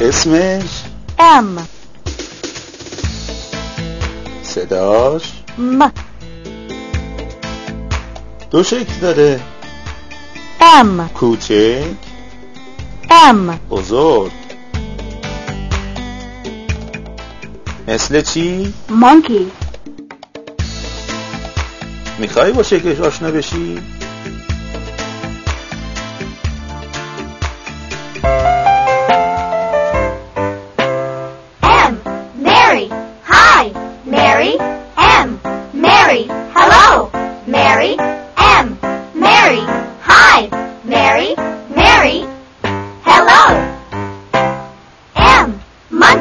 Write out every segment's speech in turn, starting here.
اسمش M صداش؟ M دو شکل داره. M کوچک؟ M بزرگ. مثل چی؟ Monkey می‌خوای با شکلش آشنا بشی؟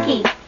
Lucky.